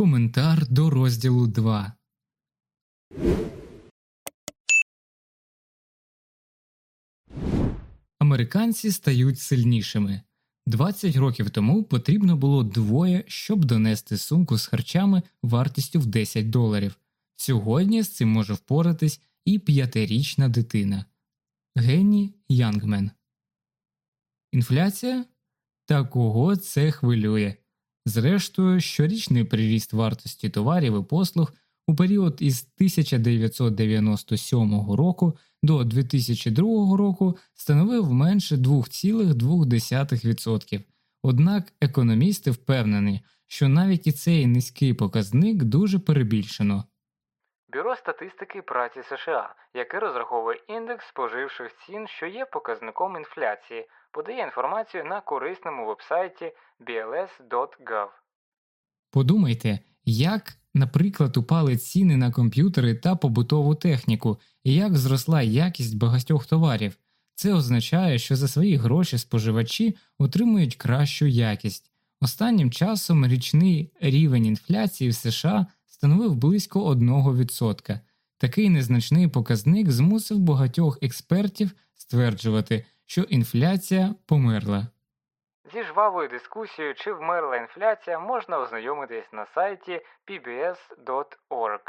Коментар до розділу 2 Американці стають сильнішими. 20 років тому потрібно було двоє, щоб донести сумку з харчами вартістю в 10 доларів. Сьогодні з цим може впоратись і п'ятирічна дитина. Генні Янгмен. Інфляція? Та кого це хвилює? Зрештою, щорічний приріст вартості товарів і послуг у період із 1997 року до 2002 року становив менше 2,2%. Однак економісти впевнені, що навіть і цей низький показник дуже перебільшено. Бюро статистики праці США, яке розраховує індекс споживчих цін, що є показником інфляції, подає інформацію на корисному вебсайті bls.gov. Подумайте, як, наприклад, упали ціни на комп'ютери та побутову техніку, і як зросла якість багатьох товарів. Це означає, що за свої гроші споживачі отримують кращу якість. Останнім часом річний рівень інфляції в США становив близько 1%. Такий незначний показник змусив багатьох експертів стверджувати, що інфляція померла. Зі жвавою дискусією, чи вмерла інфляція, можна ознайомитись на сайті pbs.org.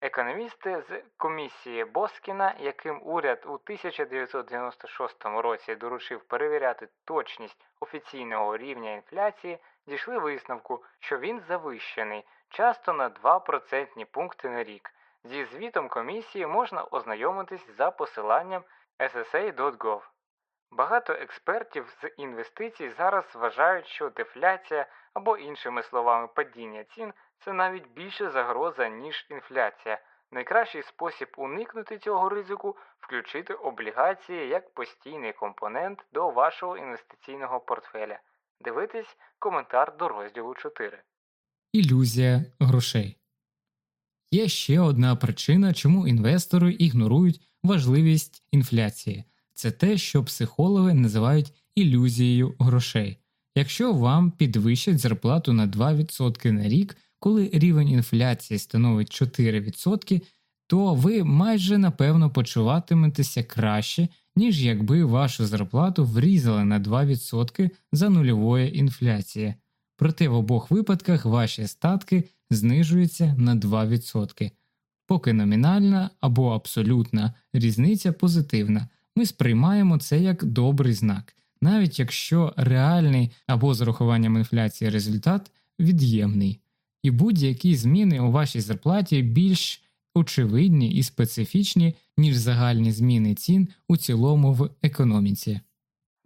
Економісти з комісії Боскіна, яким уряд у 1996 році доручив перевіряти точність офіційного рівня інфляції, дійшли висновку, що він завищений, часто на 2 процентні пункти на рік. Зі звітом комісії можна ознайомитись за посиланням ssa.gov. Багато експертів з інвестицій зараз вважають, що дефляція або, іншими словами, падіння цін це навіть більша загроза, ніж інфляція. Найкращий спосіб уникнути цього ризику включити облігації як постійний компонент до вашого інвестиційного портфеля. Дивитись коментар до розділу 4. Ілюзія грошей. Є ще одна причина, чому інвестори ігнорують важливість інфляції це те, що психологи називають ілюзією грошей. Якщо вам підвищать зарплату на 2% на рік, коли рівень інфляції становить 4%, то ви майже напевно почуватиметеся краще, ніж якби вашу зарплату врізали на 2% за нульової інфляції. Проте в обох випадках ваші статки знижуються на 2%. Поки номінальна або абсолютна різниця позитивна, ми сприймаємо це як добрий знак, навіть якщо реальний або з урахуванням інфляції результат від'ємний, і будь-які зміни у вашій зарплаті більш очевидні і специфічні, ніж загальні зміни цін у цілому в економіці.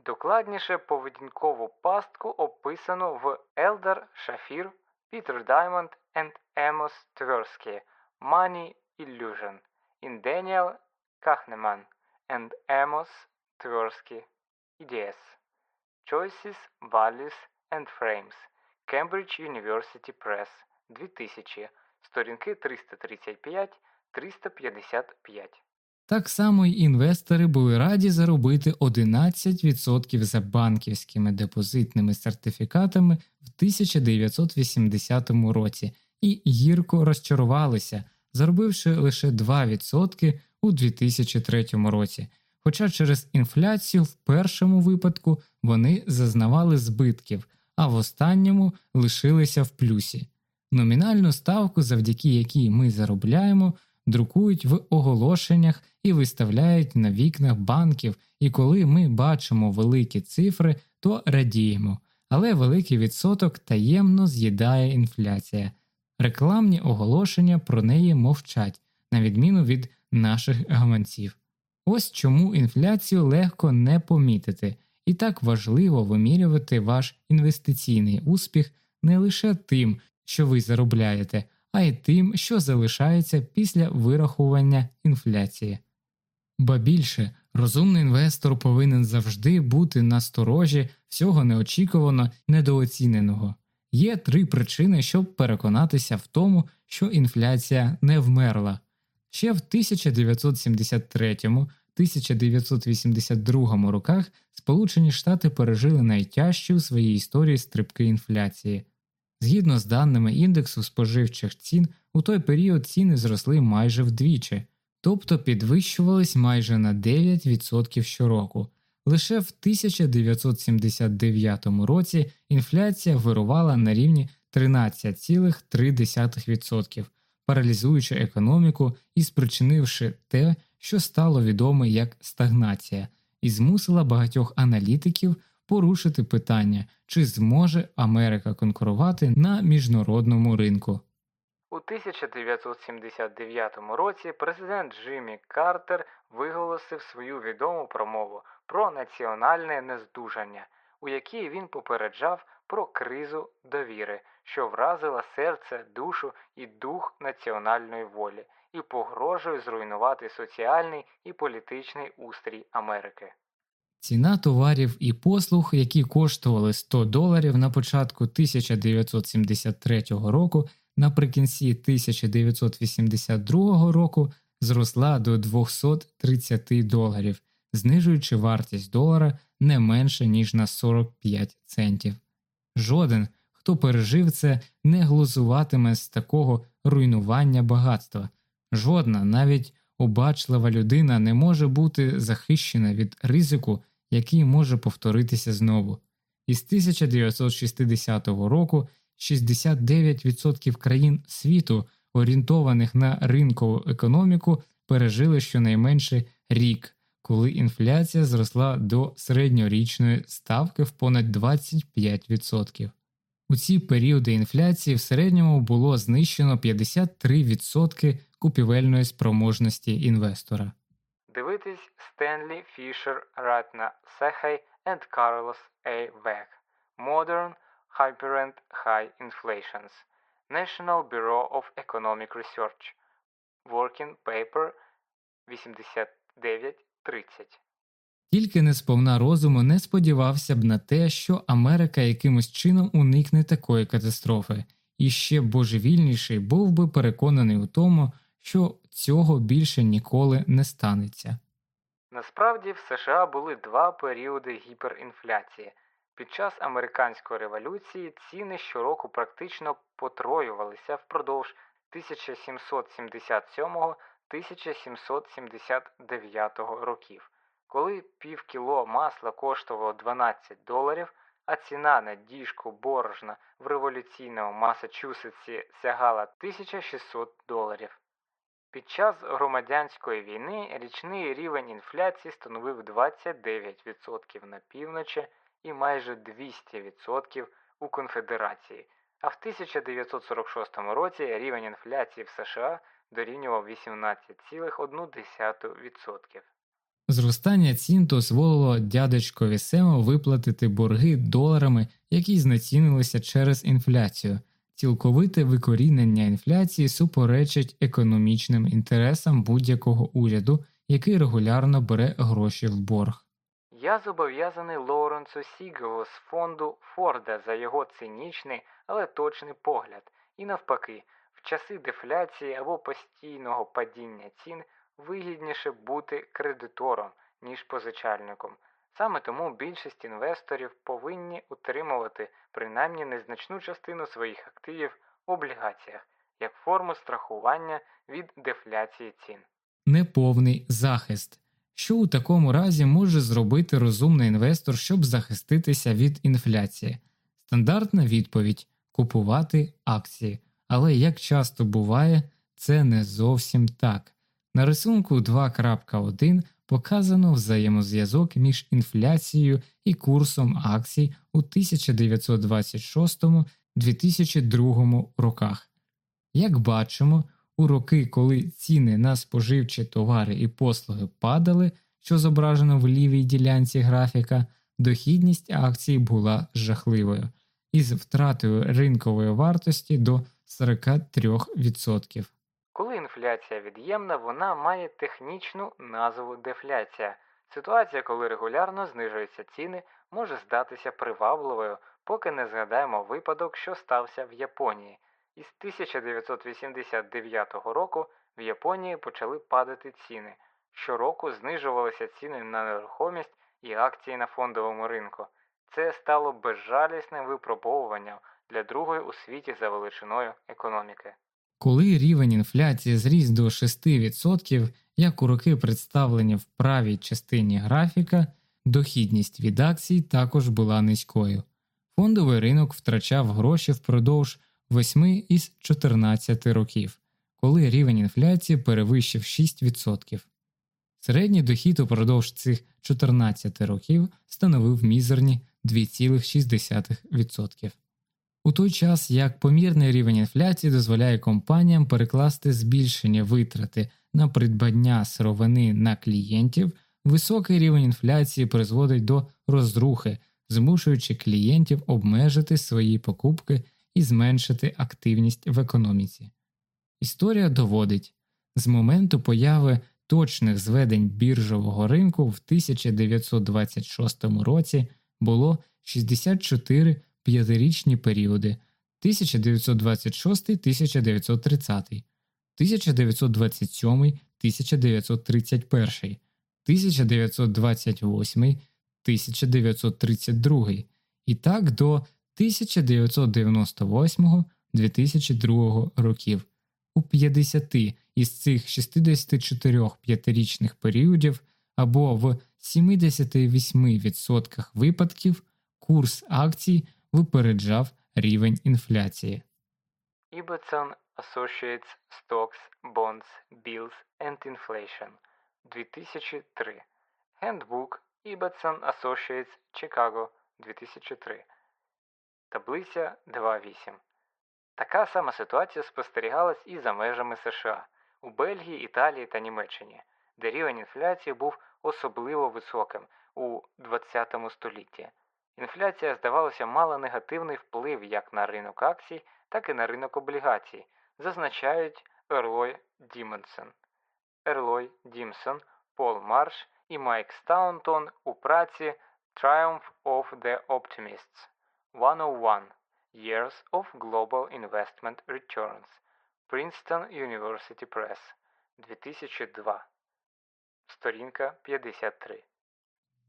Докладніше поведінкову пастку описано в Елдер Шафір, Пітер Даймонд and Емос Тверські Money Illusion in Daniel Kahneman and Amos Tversky EDS Choices, Values and Frames Cambridge University Press 2000 сторінки 335-355 Так само й інвестори були раді заробити 11% за банківськими депозитними сертифікатами в 1980 році і гірко розчарувалися, заробивши лише 2% у 2003 році. Хоча через інфляцію в першому випадку вони зазнавали збитків, а в останньому лишилися в плюсі. Номінальну ставку, завдяки якій ми заробляємо, друкують в оголошеннях і виставляють на вікнах банків, і коли ми бачимо великі цифри, то радіємо, але великий відсоток таємно з'їдає інфляція. Рекламні оголошення про неї мовчать, на відміну від наших гаманців. Ось чому інфляцію легко не помітити, і так важливо вимірювати ваш інвестиційний успіх не лише тим, що ви заробляєте, а й тим, що залишається після вирахування інфляції. Ба більше розумний інвестор повинен завжди бути на сторожі всього неочікувано недооціненого. Є три причини, щоб переконатися в тому, що інфляція не вмерла. Ще в 1973-1982 роках Сполучені Штати пережили найтяжчі у своїй історії стрибки інфляції. Згідно з даними індексу споживчих цін, у той період ціни зросли майже вдвічі, тобто підвищувались майже на 9% щороку. Лише в 1979 році інфляція вирувала на рівні 13,3%, паралізуючи економіку і спричинивши те, що стало відоме як стагнація, і змусила багатьох аналітиків порушити питання, чи зможе Америка конкурувати на міжнародному ринку. У 1979 році президент Джиммі Картер виголосив свою відому промову про національне нездужання, у якій він попереджав про кризу довіри, що вразила серце, душу і дух національної волі, і погрожує зруйнувати соціальний і політичний устрій Америки. Ціна товарів і послуг, які коштували 100 доларів на початку 1973 року, наприкінці 1982 року зросла до 230 доларів, знижуючи вартість долара не менше ніж на 45 центів. Жоден, хто пережив це, не глузуватиме з такого руйнування багатства. Жодна, навіть обачлива людина не може бути захищена від ризику, який може повторитися знову. Із 1960 року 69% країн світу, орієнтованих на ринкову економіку, пережили щонайменше рік, коли інфляція зросла до середньорічної ставки в понад 25%. У ці періоди інфляції в середньому було знищено 53% купівельної спроможності інвестора. Дивитись Стенлі Фішер Ратна Сехай and Carlos A. Вег Modern Hyperend High Inflations National Bureau of Economic Research Working Paper 8930 Тільки не сповна розуму не сподівався б на те, що Америка якимось чином уникне такої катастрофи, і ще божевільніший був би переконаний у тому, що цього більше ніколи не станеться. Насправді в США були два періоди гіперінфляції. Під час американської революції ціни щороку практично потроювалися впродовж 1777-1779 років. Коли пів кіло масла коштувало 12 доларів, а ціна на діжку борошна в революційному Масачусетсі сягала 1600 доларів. Під час громадянської війни річний рівень інфляції становив 29% на півночі і майже 200% у Конфедерації, а в 1946 році рівень інфляції в США дорівнював 18,1%. Зростання цін дозволило дядечкові Сему виплатити борги доларами, які знецінилися через інфляцію. Цілковите викорінення інфляції суперечить економічним інтересам будь-якого уряду, який регулярно бере гроші в борг. Я зобов'язаний Лоуренсу Сігелу з фонду Форда за його цинічний, але точний погляд, і навпаки, в часи дефляції або постійного падіння цін вигідніше бути кредитором, ніж позичальником. Саме тому більшість інвесторів повинні утримувати принаймні незначну частину своїх активів в облігаціях як форму страхування від дефляції цін. Неповний захист. Що у такому разі може зробити розумний інвестор, щоб захиститися від інфляції? Стандартна відповідь купувати акції. Але як часто буває, це не зовсім так. На рисунку 2.1 показано взаємозв'язок між інфляцією і курсом акцій у 1926-2002 роках. Як бачимо, у роки, коли ціни на споживчі товари і послуги падали, що зображено в лівій ділянці графіка, дохідність акцій була жахливою, із втратою ринкової вартості до 43%. Коли інфляція від'ємна, вона має технічну назву дефляція. Ситуація, коли регулярно знижуються ціни, може здатися привабливою, поки не згадаємо випадок, що стався в Японії. Із 1989 року в Японії почали падати ціни. Щороку знижувалися ціни на нерухомість і акції на фондовому ринку. Це стало безжалісним випробовуванням для другої у світі за величиною економіки. Коли рівень інфляції зріс до 6%, як у роки представлені в правій частині графіка, дохідність від акцій також була низькою. Фондовий ринок втрачав гроші впродовж 8 із 14 років, коли рівень інфляції перевищив 6%. Середній дохід упродовж цих 14 років становив мізерні 2,6%. У той час як помірний рівень інфляції дозволяє компаніям перекласти збільшення витрати на придбання сировини на клієнтів, високий рівень інфляції призводить до розрухи, змушуючи клієнтів обмежити свої покупки і зменшити активність в економіці. Історія доводить з моменту появи точних зведень біржового ринку в 1926 році було 64 п'ятирічні періоди 1926 1930, 1927 1931, 1928 1932 і так до 1998 2002 років. У 50 із цих 64 п'ятирічних періодів або в 78% випадків курс акцій випереджав рівень інфляції. Ibbotson Associates Stocks, Bonds, Bills and Inflation. 2003 Handbook Ibbotson Associates Chicago. 2003 Таблиця 2.8 Така сама ситуація спостерігалась і за межами США у Бельгії, Італії та Німеччині, де рівень інфляції був особливо високим у ХХ столітті. Інфляція, здавалося, мала негативний вплив як на ринок акцій, так і на ринок облігацій, зазначають Ерлой Діменсон. Ерлой Дімсон, Пол Марш і Майк Стаунтон у праці Triumph of the Optimists 101 Years of Global Investment Returns Princeton University Press 2002. Сторінка 53.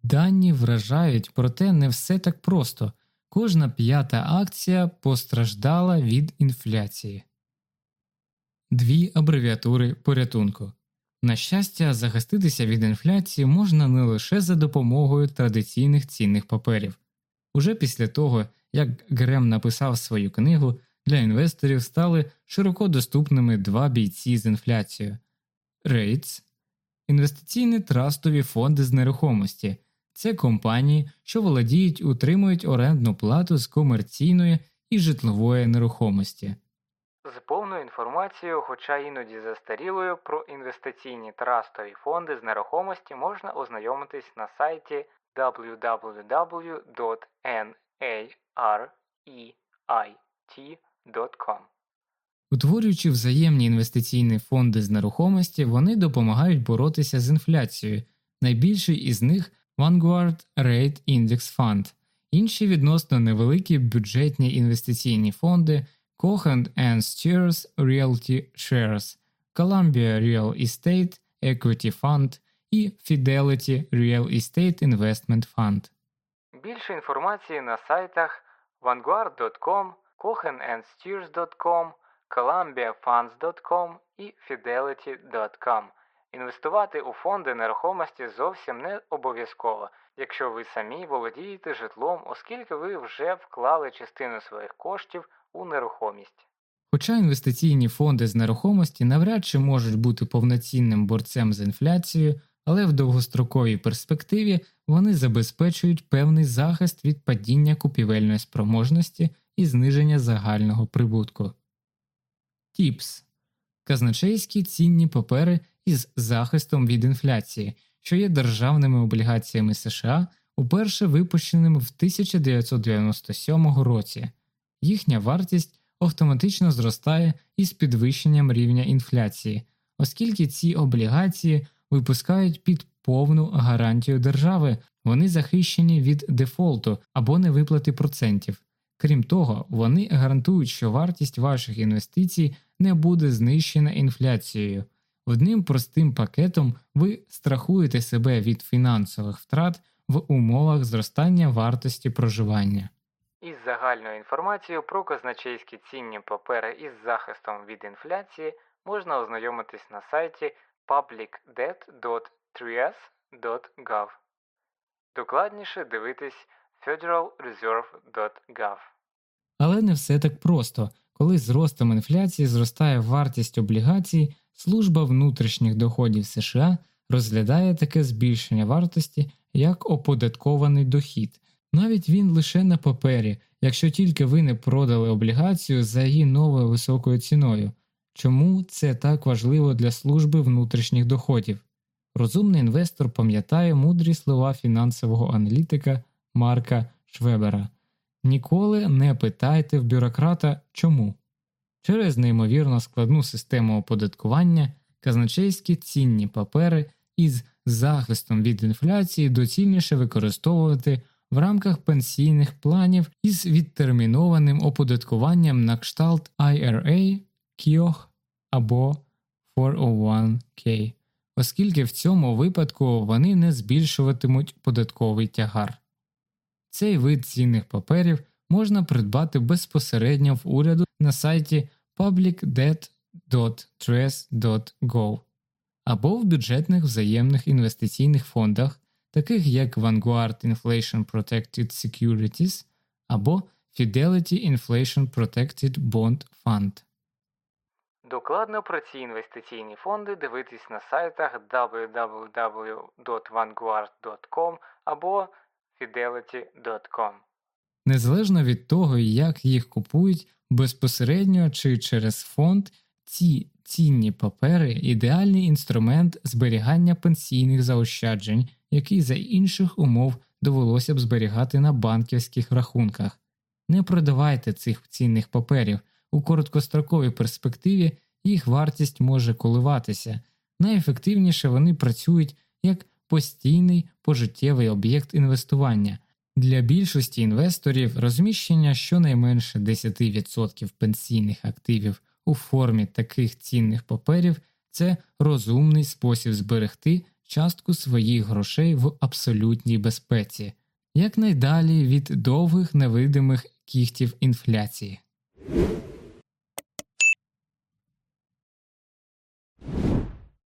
Дані вражають, проте не все так просто. Кожна п'ята акція постраждала від інфляції. Дві абревіатури порятунку. На щастя, захиститися від інфляції можна не лише за допомогою традиційних цінних паперів. Уже після того, як Грем написав свою книгу, для інвесторів стали широко доступними два бійці з інфляцією REITs – інвестиційні трастові фонди з нерухомості. Це компанії, що володіють утримують орендну плату з комерційної і житлової нерухомості. З повною інформацією, хоча іноді застарілою, про інвестиційні трастові фонди з нерухомості можна ознайомитись на сайті www.nareit.com. Утворюючи взаємні інвестиційні фонди з нерухомості, вони допомагають боротися з інфляцією. Найбільший із них Vanguard Rate Index Fund, інші відносно невеликі бюджетні інвестиційні фонди Cohen and Steers Realty Shares, Columbia Real Estate Equity Fund і Fidelity Real Estate Investment Fund. Більше інформації на сайтах vanguard.com, cohenandsteers.com, columbiafunds.com і fidelity.com. Інвестувати у фонди нерухомості зовсім не обов'язково, якщо ви самі володієте житлом, оскільки ви вже вклали частину своїх коштів у нерухомість. Хоча інвестиційні фонди з нерухомості навряд чи можуть бути повноцінним борцем з інфляцією, але в довгостроковій перспективі вони забезпечують певний захист від падіння купівельної спроможності і зниження загального прибутку. ТІПС казначейські цінні папери із захистом від інфляції, що є державними облігаціями США, уперше випущеними в 1997 році. Їхня вартість автоматично зростає із підвищенням рівня інфляції, оскільки ці облігації випускають під повну гарантію держави, вони захищені від дефолту або невиплати процентів. Крім того, вони гарантують, що вартість ваших інвестицій не буде знищена інфляцією. Одним простим пакетом ви страхуєте себе від фінансових втрат в умовах зростання вартості проживання. із загальною інформацією про казначейські цінні папери із захистом від інфляції можна ознайомитись на сайті publicdebt.3s.gov. Докладніше дивитись federalreserve.gov. Але не все так просто. Коли з ростом інфляції зростає вартість облігацій, служба внутрішніх доходів США розглядає таке збільшення вартості як оподаткований дохід. Навіть він лише на папері, якщо тільки ви не продали облігацію за її новою високою ціною. Чому це так важливо для служби внутрішніх доходів? Розумний інвестор пам'ятає мудрі слова фінансового аналітика Марка Швебера Ніколи не питайте в бюрократа чому. Через неймовірно складну систему оподаткування казначейські цінні папери із захистом від інфляції доцільніше використовувати в рамках пенсійних планів із відтермінованим оподаткуванням на кшталт IRA, KIOH або 401K, оскільки в цьому випадку вони не збільшуватимуть податковий тягар. Цей вид цінних паперів можна придбати безпосередньо в уряду на сайті publicdebt.tres.gov або в бюджетних взаємних інвестиційних фондах, таких як Vanguard Inflation Protected Securities або Fidelity Inflation Protected Bond Fund. Докладно про ці інвестиційні фонди дивитись на сайтах www.vanguard.com або fidelity.com. Незалежно від того, як їх купують безпосередньо чи через фонд, ці цінні папери ідеальний інструмент зберігання пенсійних заощаджень, який за інших умов довелося б зберігати на банківських рахунках. Не продавайте цих цінних паперів у короткостроковій перспективі їх вартість може коливатися, найефективніше вони працюють як постійний пожиттєвий об'єкт інвестування. Для більшості інвесторів розміщення щонайменше 10% пенсійних активів у формі таких цінних паперів це розумний спосіб зберегти частку своїх грошей в абсолютній безпеці, якнайдалі від довгих невидимих кіхтів інфляції.